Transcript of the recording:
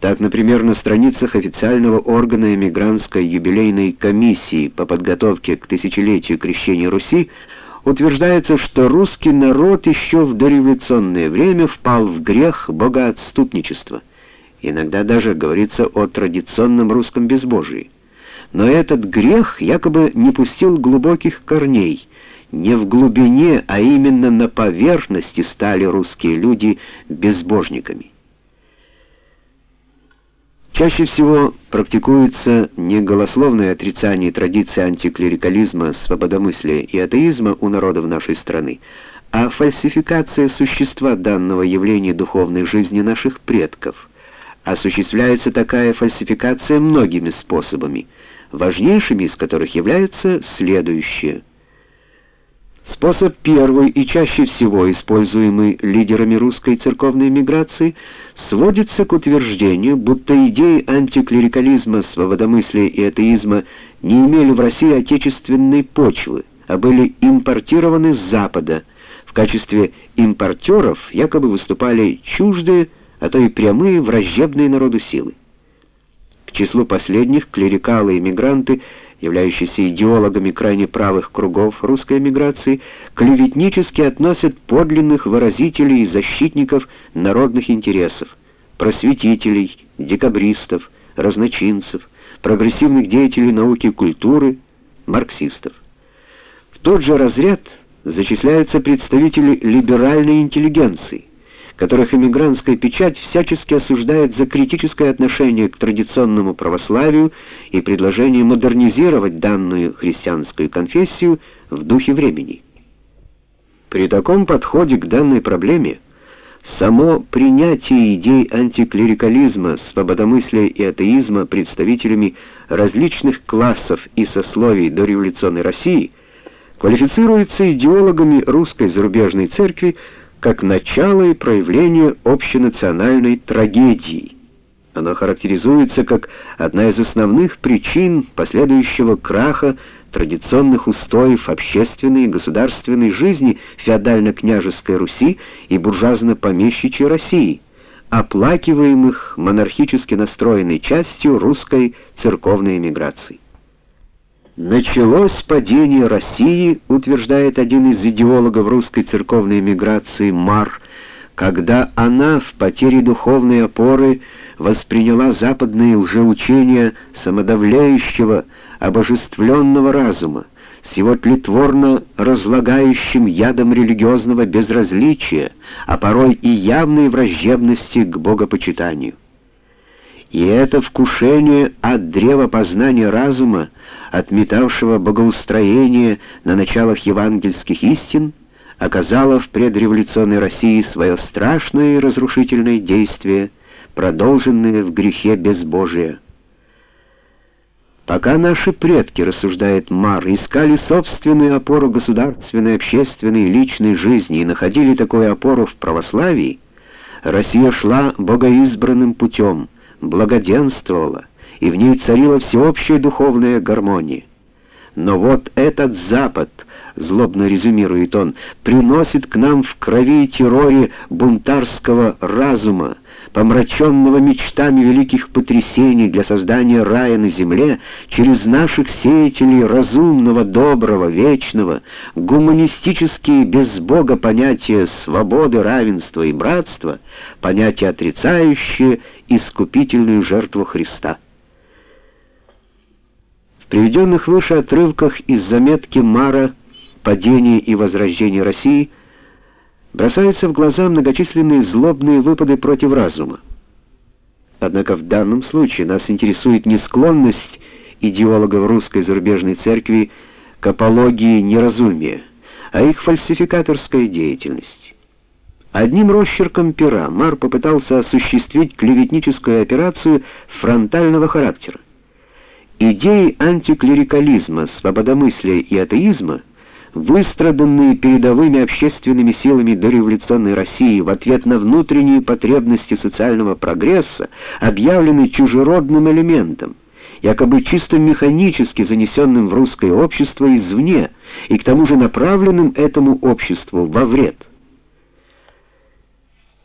Так, например, на страницах официального органа эмигрантской юбилейной комиссии по подготовке к тысячелетию крещения Руси утверждается, что русский народ еще в дореволюционное время впал в грех богоотступничества. Иногда даже говорится о традиционном русском безбожии. Но этот грех якобы не пустил глубоких корней. Не в глубине, а именно на поверхности стали русские люди безбожниками. Чаще всего практикуется не голословное отрицание традиции антиклерикализма, свободомыслия и атеизма у народов нашей страны, а фальсификация существа данного явления духовной жизни наших предков. Осуществляется такая фальсификация многими способами, важнейшими из которых являются следующие – Способ первый и чаще всего используемый лидерами русской церковной миграции сводится к утверждению, будто идеи антиклерикализма, свободомыслия и атеизма не имели в России отечественной почвы, а были импортированы с Запада. В качестве импортеров якобы выступали чуждые, а то и прямые враждебные народу силы. К числу последних клерикалы и мигранты – являющиеся идеологами крайне правых кругов русской эмиграции, клеветнически относят подлинных выразителей и защитников народных интересов, просветителей, декабристов, разночинцев, прогрессивных деятелей науки и культуры, марксистов. В тот же разряд зачисляются представители либеральной интеллигенции, которых эмигрантская печать всячески осуждает за критическое отношение к традиционному православию и предложение модернизировать данную христианскую конфессию в духе времени. При таком подходе к данной проблеме само принятие идей антиклерикализма, свободомыслия и атеизма представителями различных классов и сословий дореволюционной России квалифицируется идеологами русской зарубежной церкви как начало и проявление общенациональной трагедии. Оно характеризуется как одна из основных причин последующего краха традиционных устоев общественной и государственной жизни феодально-княжеской Руси и буржуазно-помещичьей России, оплакиваемых монархически настроенной частью русской церковной эмиграции. Началось падение России, утверждает один из идеологов русской церковной эмиграции Мар, когда она в потере духовной опоры восприняла западные лжеучения самодавляющего, обожествленного разума, с его тлетворно разлагающим ядом религиозного безразличия, а порой и явной враждебности к богопочитанию. И это вкушение от древа познания разума, отметавшего богоустроение на началах евангельских истин, оказало в предреволюционной России свое страшное и разрушительное действие, продолженное в грехе безбожия. Пока наши предки, рассуждает Мар, искали собственную опору государственной, общественной и личной жизни и находили такую опору в православии, Россия шла богоизбранным путем — благоденствовала, и в ней царила всеобщая духовная гармония. Но вот этот Запад, злобно резюмирует он, приносит к нам в крови и терроре бунтарского разума, помраченного мечтами великих потрясений для создания рая на земле, через наших сеятелей разумного, доброго, вечного, гуманистические без Бога понятия свободы, равенства и братства, понятия отрицающие искупительную жертву Христа. Приведенных выше отрывках из заметки Мара «Падение и возрождение России» бросаются в глаза многочисленные злобные выпады против разума. Однако в данном случае нас интересует не склонность идеологов русской зарубежной церкви к апологии неразумия, а их фальсификаторская деятельность. Одним росчерком пера Мар попытался осуществить клеветническую операцию фронтального характера. Идеи антиклерикализма, свободомыслия и атеизма — выстраданные передовыми общественными силами дореволюционной России в ответ на внутренние потребности социального прогресса, объявлены чужеродным элементом, якобы чисто механически занесенным в русское общество извне и к тому же направленным этому обществу во вред.